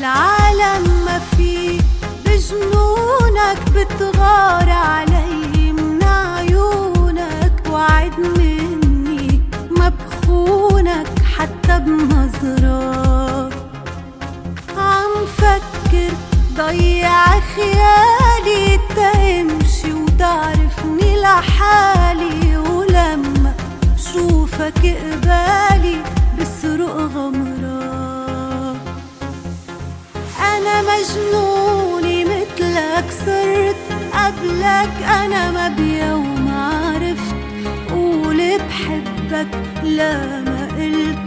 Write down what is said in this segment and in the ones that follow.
بالعالم ما في. بجنونك بتغار علي من عيونك وعد مني. ما بخونك حتى بنظرات عم فكر ضيع خيالي تمشي وتعرفني لحالي. ولما شوفك قبالي مجنونة مثلك صرت قبلك أنا ما بيوم عرفت. قول بحبك لا ما قلت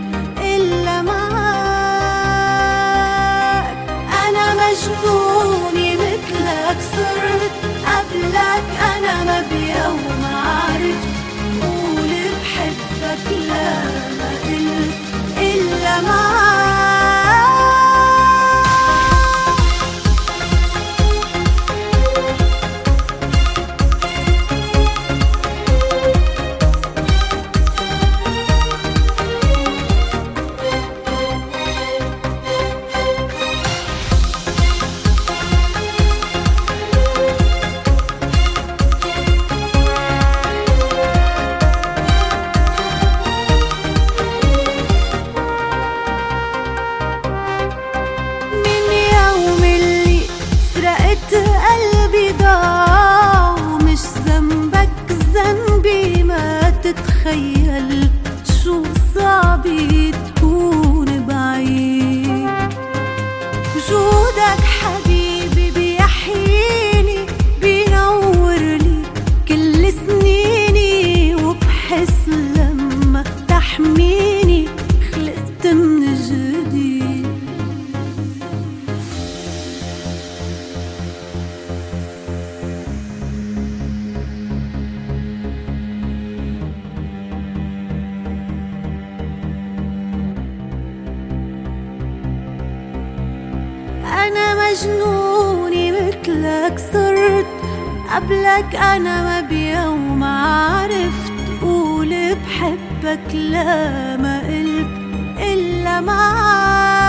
أنا مجنونة مثلك صرت قبلك أنا ما بيوم عرفت قول بحبك لا ما قلت إلا معاك